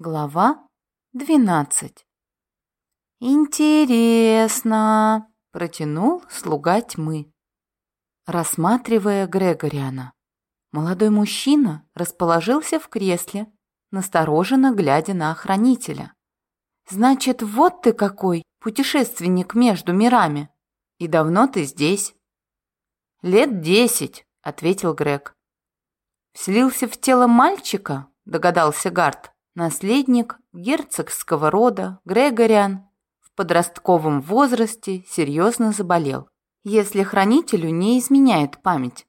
Глава двенадцать. «Интересно», — протянул слуга тьмы, рассматривая Грегориана. Молодой мужчина расположился в кресле, настороженно глядя на охранителя. «Значит, вот ты какой, путешественник между мирами. И давно ты здесь?» «Лет десять», — ответил Грег. «Вселился в тело мальчика?» — догадался Гард. Наследник герцогского рода Грегориан в подростковом возрасте серьезно заболел, если хранителю не изменяет память.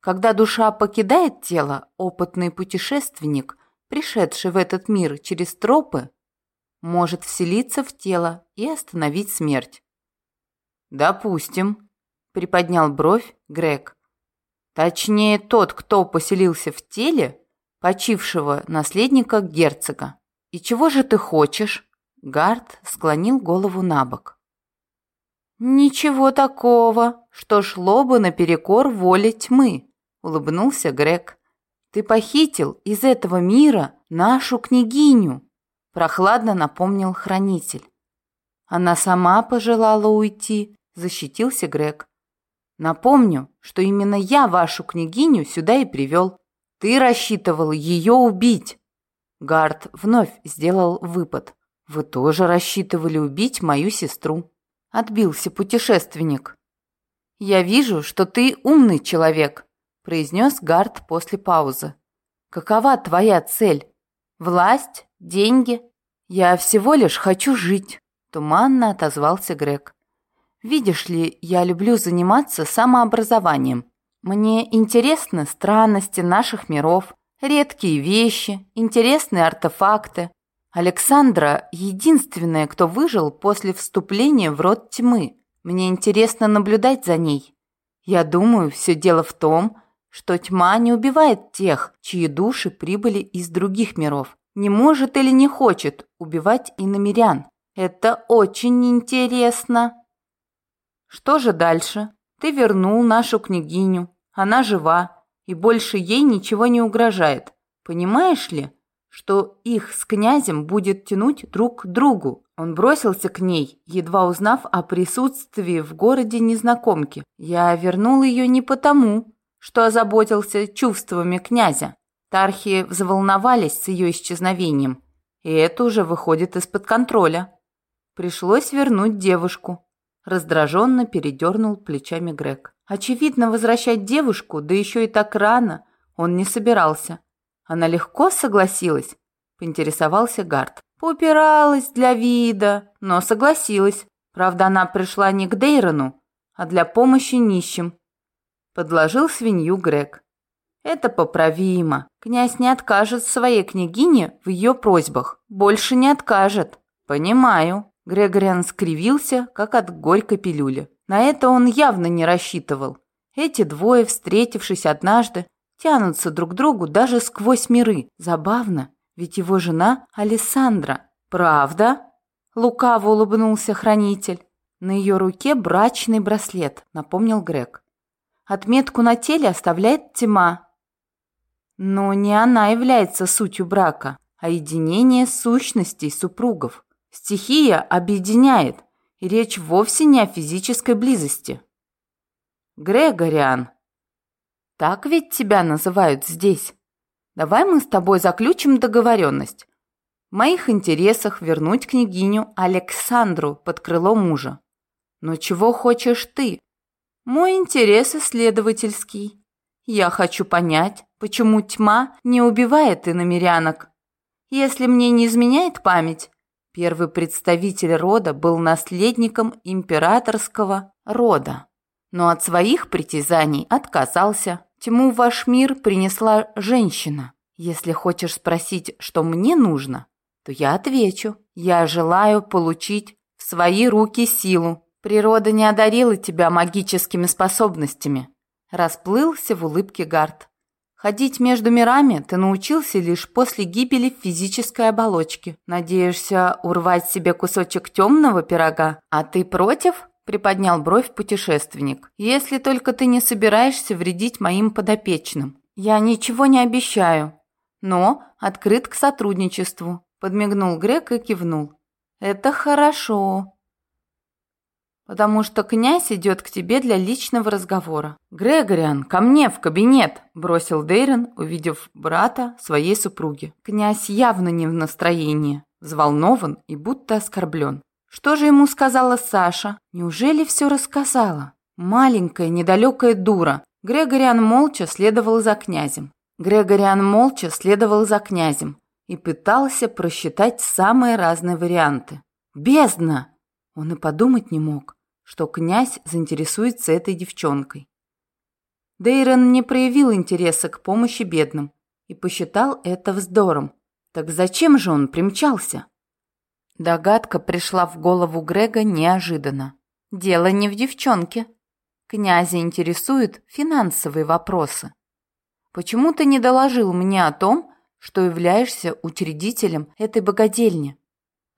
Когда душа покидает тело, опытный путешественник, пришедший в этот мир через тропы, может вселиться в тело и остановить смерть. «Допустим», — приподнял бровь Грег. «Точнее, тот, кто поселился в теле, почившего наследника герцога. «И чего же ты хочешь?» Гард склонил голову на бок. «Ничего такого, что шло бы наперекор воле тьмы», — улыбнулся Грег. «Ты похитил из этого мира нашу княгиню», — прохладно напомнил хранитель. «Она сама пожелала уйти», — защитился Грег. «Напомню, что именно я вашу княгиню сюда и привел. Ты рассчитывал ее убить. Гард вновь сделал выпад. Вы тоже рассчитывали убить мою сестру. Отбился путешественник. Я вижу, что ты умный человек, произнес Гард после паузы. Какова твоя цель? Власть? Деньги? Я всего лишь хочу жить, туманно отозвался Грег. Видишь ли, я люблю заниматься самообразованием. Мне интересны странности наших миров, редкие вещи, интересные артефакты. Александра – единственная, кто выжил после вступления в род тьмы. Мне интересно наблюдать за ней. Я думаю, все дело в том, что тьма не убивает тех, чьи души прибыли из других миров. Не может или не хочет убивать иномирян. Это очень интересно. Что же дальше? Ты вернул нашу княгиню. Она жива, и больше ей ничего не угрожает. Понимаешь ли, что их с князем будет тянуть друг к другу? Он бросился к ней, едва узнав о присутствии в городе незнакомки. Я вернул ее не потому, что озаботился чувствами князя. Тархи взволновались с ее исчезновением, и это уже выходит из-под контроля. Пришлось вернуть девушку. Раздраженно передернул плечами Грег. Очевидно, возвращать девушку, да еще и так рано, он не собирался. Она легко согласилась, поинтересовался Гард. Поупиралась для вида, но согласилась. Правда, она пришла не к Дейрону, а для помощи нищим. Подложил свинью Грег. Это поправимо. Князь не откажет своей княгине в ее просьбах. Больше не откажет. Понимаю. Грегориан скривился, как от горькой пилюли. На это он явно не рассчитывал. Эти двое, встретившись однажды, тянутся друг к другу даже сквозь миры. Забавно, ведь его жена Алессандра. Правда? Лукаво улыбнулся хранитель. На ее руке брачный браслет, напомнил Грег. Отметку на теле оставляет тьма. Но не она является сутью брака, а единение сущностей супругов. Стихия объединяет, и речь вовсе не о физической близости. Грегориан, так ведь тебя называют здесь. Давай мы с тобой заключим договоренность. В моих интересах вернуть княгиню Александру под крыло мужа. Но чего хочешь ты? Мой интерес исследовательский. Я хочу понять, почему тьма не убивает иномерянок. Если мне не изменяет память, Первый представитель рода был наследником императорского рода, но от своих притязаний отказался. Тьму в ваш мир принесла женщина. Если хочешь спросить, что мне нужно, то я отвечу. Я желаю получить в свои руки силу. Природа не одарила тебя магическими способностями. Расплылся в улыбке Гард. Ходить между мирами ты научился лишь после гибели физической оболочки. Надеешься урвать себе кусочек темного пирога? А ты против?» – приподнял бровь путешественник. «Если только ты не собираешься вредить моим подопечным. Я ничего не обещаю, но открыт к сотрудничеству», – подмигнул Грег и кивнул. «Это хорошо потому что князь идет к тебе для личного разговора. Грегориан, ко мне в кабинет, бросил Дейрон, увидев брата своей супруги. Князь явно не в настроении, взволнован и будто оскорблен. Что же ему сказала Саша? Неужели все рассказала? Маленькая, недалекая дура. Грегориан молча следовал за князем. Грегориан молча следовал за князем и пытался просчитать самые разные варианты. Бездна! Он и подумать не мог, что князь заинтересуется этой девчонкой. Дейрон не проявил интереса к помощи бедным и посчитал это вздором. Так зачем же он примчался? Догадка пришла в голову Грега неожиданно. Дело не в девчонке. Князя интересуют финансовые вопросы. Почему ты не доложил мне о том, что являешься учредителем этой богадельни?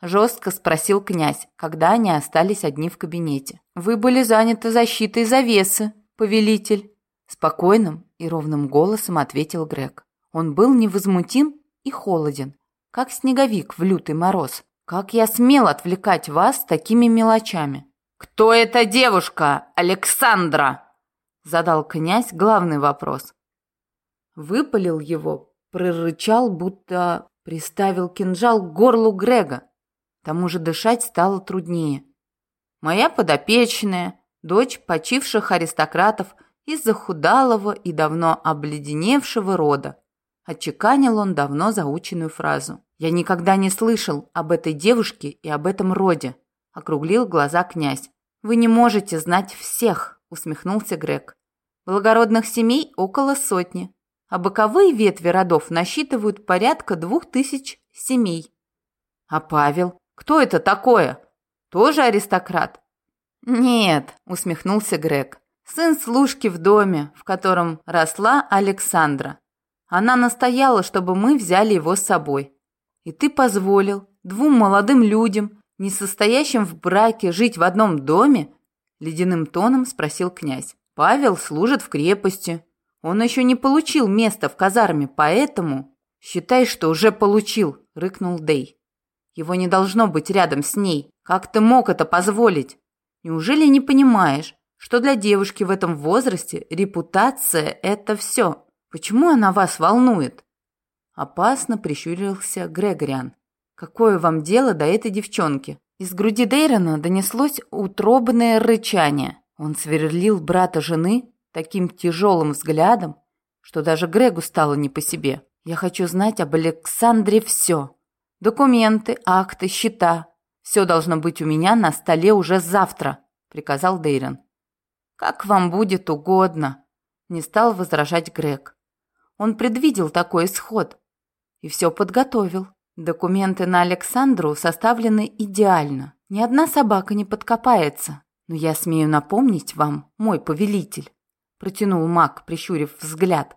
Жестко спросил князь, когда они остались одни в кабинете. «Вы были заняты защитой завесы, повелитель», спокойным и ровным голосом ответил Грег. Он был невозмутим и холоден, как снеговик в лютый мороз. «Как я смел отвлекать вас такими мелочами?» «Кто эта девушка, Александра?» Задал князь главный вопрос. Выпалил его, прорычал, будто приставил кинжал к горлу Грега тому же дышать стало труднее. Моя подопечная, дочь почивших аристократов из захудалого и давно обледеневшего рода. Отчеканил он давно заученную фразу. «Я никогда не слышал об этой девушке и об этом роде», — округлил глаза князь. «Вы не можете знать всех», — усмехнулся Грег. «Благородных семей около сотни, а боковые ветви родов насчитывают порядка двух тысяч семей». «А Павел?» Кто это такое? Тоже аристократ? Нет, усмехнулся Грег. Сын служки в доме, в котором росла Александра. Она настояла, чтобы мы взяли его с собой. И ты позволил двум молодым людям, не состоящим в браке, жить в одном доме? Ледяным тоном спросил князь. Павел служит в крепости. Он еще не получил место в казарме, поэтому... Считай, что уже получил, рыкнул Дей. Его не должно быть рядом с ней. Как ты мог это позволить? Неужели не понимаешь, что для девушки в этом возрасте репутация – это все? Почему она вас волнует?» Опасно прищурился Грегориан. «Какое вам дело до этой девчонки?» Из груди Дейрона донеслось утробное рычание. Он сверлил брата жены таким тяжелым взглядом, что даже Грегу стало не по себе. «Я хочу знать об Александре все. «Документы, акты, счета. Все должно быть у меня на столе уже завтра», — приказал Дейрон. «Как вам будет угодно», — не стал возражать Грег. Он предвидел такой исход и все подготовил. Документы на Александру составлены идеально. Ни одна собака не подкопается. Но я смею напомнить вам, мой повелитель, протянул маг, прищурив взгляд,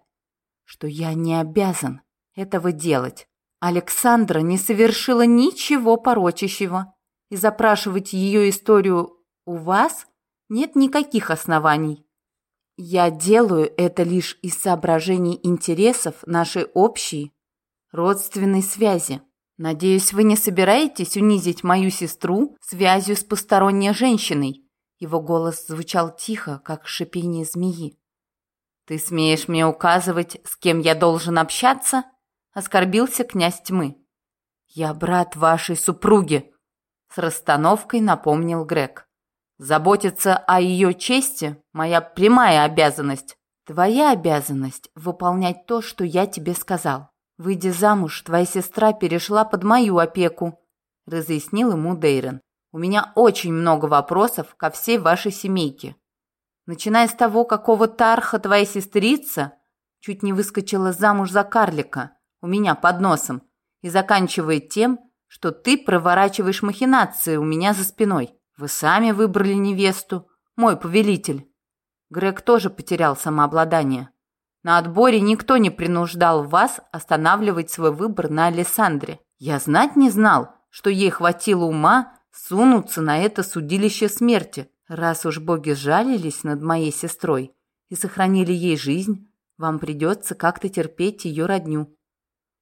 что я не обязан этого делать. Александра не совершила ничего порочащего, и запрашивать ее историю у вас нет никаких оснований. Я делаю это лишь из соображений интересов нашей общей родственной связи. Надеюсь, вы не собираетесь унизить мою сестру связью с посторонней женщиной. Его голос звучал тихо, как шипение змеи. Ты смеешь мне указывать, с кем я должен общаться? Оскорбился князь тьмы. «Я брат вашей супруги», — с расстановкой напомнил Грег. «Заботиться о ее чести — моя прямая обязанность. Твоя обязанность — выполнять то, что я тебе сказал. Выйдя замуж, твоя сестра перешла под мою опеку», — разъяснил ему Дейрон. «У меня очень много вопросов ко всей вашей семейке. Начиная с того, какого тарха твоя сестрица чуть не выскочила замуж за карлика, у меня под носом и заканчивает тем, что ты проворачиваешь махинации у меня за спиной. Вы сами выбрали невесту, мой повелитель. Грег тоже потерял самообладание. На отборе никто не принуждал вас останавливать свой выбор на Александре. Я знать не знал, что ей хватило ума сунуться на это судилище смерти. Раз уж боги жалились над моей сестрой и сохранили ей жизнь, вам придется как-то терпеть ее родню.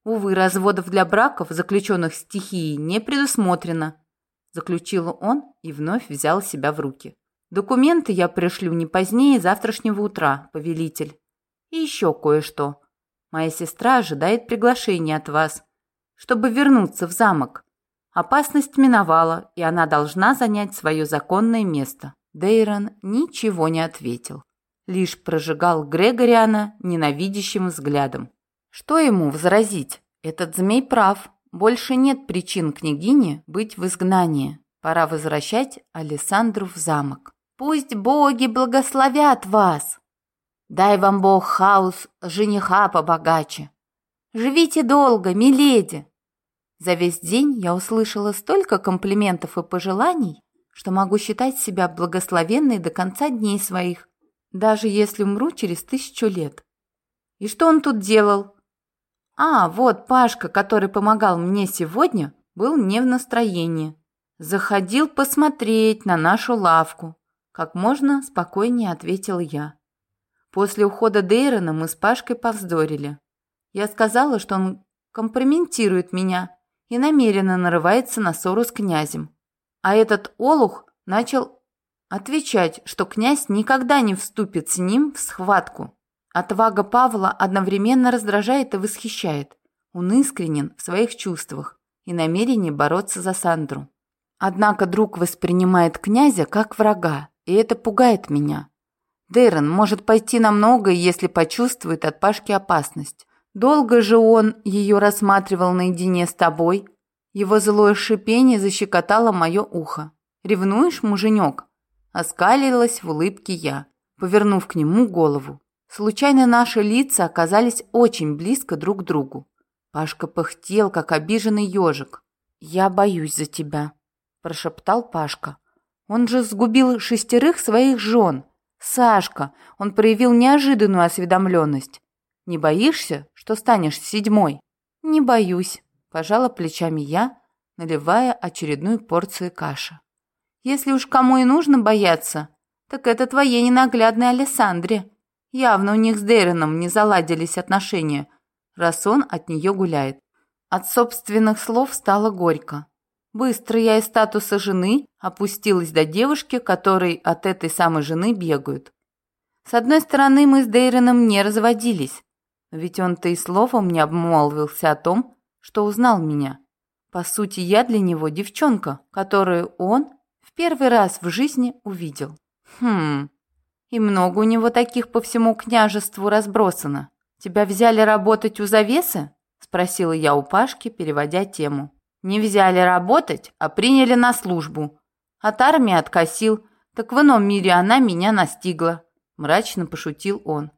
Увы, разводов для браков, заключенных стихией, не предусмотрено, заключил он и вновь взял себя в руки. Документы я пришлю не позднее завтрашнего утра, повелитель. И еще кое-что. Моя сестра ожидает приглашения от вас, чтобы вернуться в замок. Опасность миновала, и она должна занять свое законное место. Дейрон ничего не ответил, лишь прожигал Грегориана ненавидящим взглядом. Что ему возразить? Этот змей прав. Больше нет причин княгине быть в изгнании. Пора возвращать Александру в замок. Пусть боги благословят вас. Дай вам бог хаос жениха побогаче. Живите долго, миледи. За весь день я услышала столько комплиментов и пожеланий, что могу считать себя благословенной до конца дней своих, даже если умру через тысячу лет. И что он тут делал? А, вот Пашка, который помогал мне сегодня, был не в настроении. Заходил посмотреть на нашу лавку. Как можно спокойнее ответил я. После ухода Дейрона мы с Пашкой повздорили. Я сказала, что он компрометирует меня и намеренно нарывается на ссору с князем. А этот олух начал отвечать, что князь никогда не вступит с ним в схватку. Отвага Павла одновременно раздражает и восхищает. Он искренен в своих чувствах и намерении бороться за Сандру. Однако друг воспринимает князя как врага, и это пугает меня. Дейрон может пойти на многое, если почувствует от Пашки опасность. Долго же он ее рассматривал наедине с тобой. Его злое шипение защекотало мое ухо. «Ревнуешь, муженек?» Оскалилась в улыбке я, повернув к нему голову. Случайно наши лица оказались очень близко друг к другу. Пашка пыхтел, как обиженный ежик. «Я боюсь за тебя», – прошептал Пашка. «Он же сгубил шестерых своих жен. Сашка, он проявил неожиданную осведомленность. Не боишься, что станешь седьмой?» «Не боюсь», – пожала плечами я, наливая очередную порцию каши. «Если уж кому и нужно бояться, так это твоей ненаглядной Александре». Явно у них с Дейроном не заладились отношения, раз он от нее гуляет. От собственных слов стало горько. Быстро я из статуса жены опустилась до девушки, которые от этой самой жены бегают. С одной стороны, мы с Дейроном не разводились, ведь он-то и словом не обмолвился о том, что узнал меня. По сути, я для него девчонка, которую он в первый раз в жизни увидел. Хм, и много у него таких по всему княжеству разбросано. Тебя взяли работать у завесы? Спросила я у Пашки, переводя тему. Не взяли работать, а приняли на службу. От армии откосил, так в ином мире она меня настигла. Мрачно пошутил он.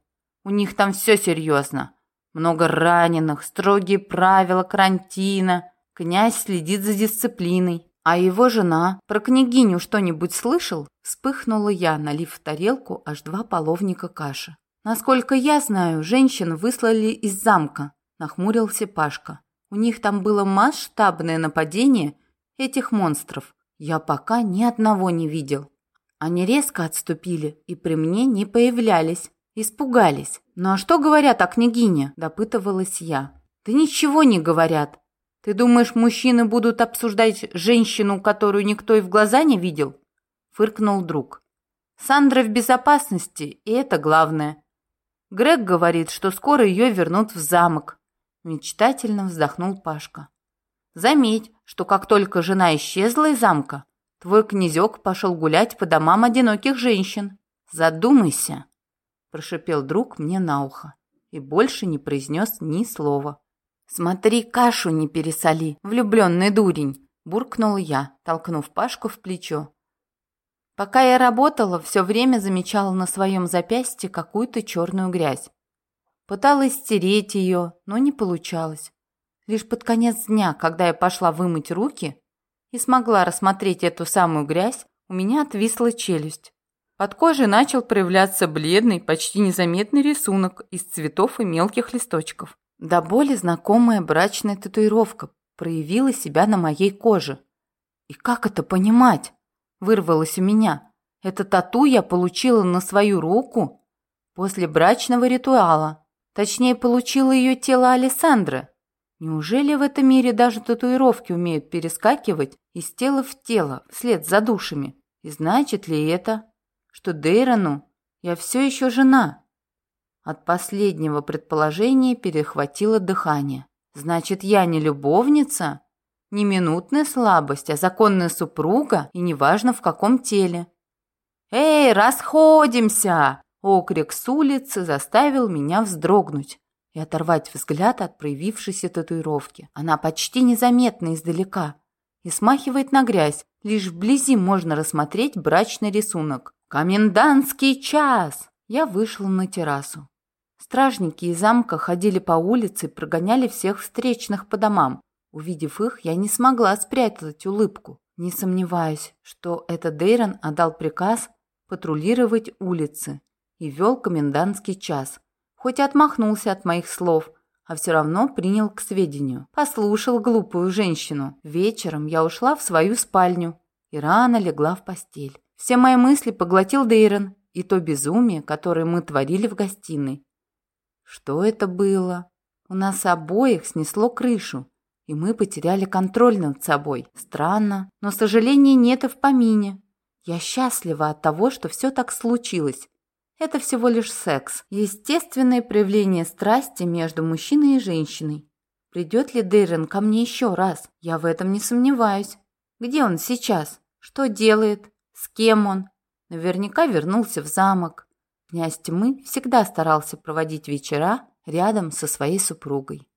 У них там все серьезно. Много раненых, строгие правила карантина. Князь следит за дисциплиной. А его жена про княгиню что-нибудь слышал? Вспыхнула я, налив в тарелку аж два половника каши. Насколько я знаю, женщин выслали из замка, нахмурился Пашка. У них там было масштабное нападение этих монстров. Я пока ни одного не видел. Они резко отступили и при мне не появлялись. Испугались. «Ну а что говорят о княгине?» – допытывалась я. «Да ничего не говорят. Ты думаешь, мужчины будут обсуждать женщину, которую никто и в глаза не видел? Фыркнул друг. Сандра в безопасности, и это главное. Грег говорит, что скоро ее вернут в замок. Мечтательно вздохнул Пашка. Заметь, что как только жена исчезла из замка, твой князек пошел гулять по домам одиноких женщин. Задумайся, прошипел друг мне на ухо и больше не произнес ни слова. «Смотри, кашу не пересоли, влюбленный дурень!» – буркнул я, толкнув Пашку в плечо. Пока я работала, все время замечала на своем запястье какую-то черную грязь. Пыталась стереть ее, но не получалось. Лишь под конец дня, когда я пошла вымыть руки и смогла рассмотреть эту самую грязь, у меня отвисла челюсть. Под кожей начал проявляться бледный, почти незаметный рисунок из цветов и мелких листочков. До боли знакомая брачная татуировка проявила себя на моей коже. И как это понимать? Вырвалось у меня. Это тату я получила на свою руку после брачного ритуала. Точнее, получила ее тело Александры. Неужели в этом мире даже татуировки умеют перескакивать из тела в тело, вслед за душами? И значит ли это, что Дейрону я все еще жена? От последнего предположения перехватило дыхание. Значит, я не любовница? Не минутная слабость, а законная супруга, и неважно в каком теле. «Эй, расходимся!» Окрик с улицы заставил меня вздрогнуть и оторвать взгляд от проявившейся татуировки. Она почти незаметна издалека и смахивает на грязь. Лишь вблизи можно рассмотреть брачный рисунок. «Комендантский час!» Я вышла на террасу. Стражники из замка ходили по улице и прогоняли всех встречных по домам. Увидев их, я не смогла спрятать улыбку. Не сомневаюсь, что это Дейрон отдал приказ патрулировать улицы и вел комендантский час. Хоть и отмахнулся от моих слов, а все равно принял к сведению. Послушал глупую женщину. Вечером я ушла в свою спальню и рано легла в постель. Все мои мысли поглотил Дейрон и то безумие, которое мы творили в гостиной. Что это было? У нас обоих снесло крышу, и мы потеряли контроль над собой. Странно, но сожаления нет и в помине. Я счастлива от того, что все так случилось. Это всего лишь секс, естественное проявление страсти между мужчиной и женщиной. Придет ли Дейрен ко мне еще раз? Я в этом не сомневаюсь. Где он сейчас? Что делает? С кем он? Наверняка вернулся в замок. Князь Тьмы всегда старался проводить вечера рядом со своей супругой.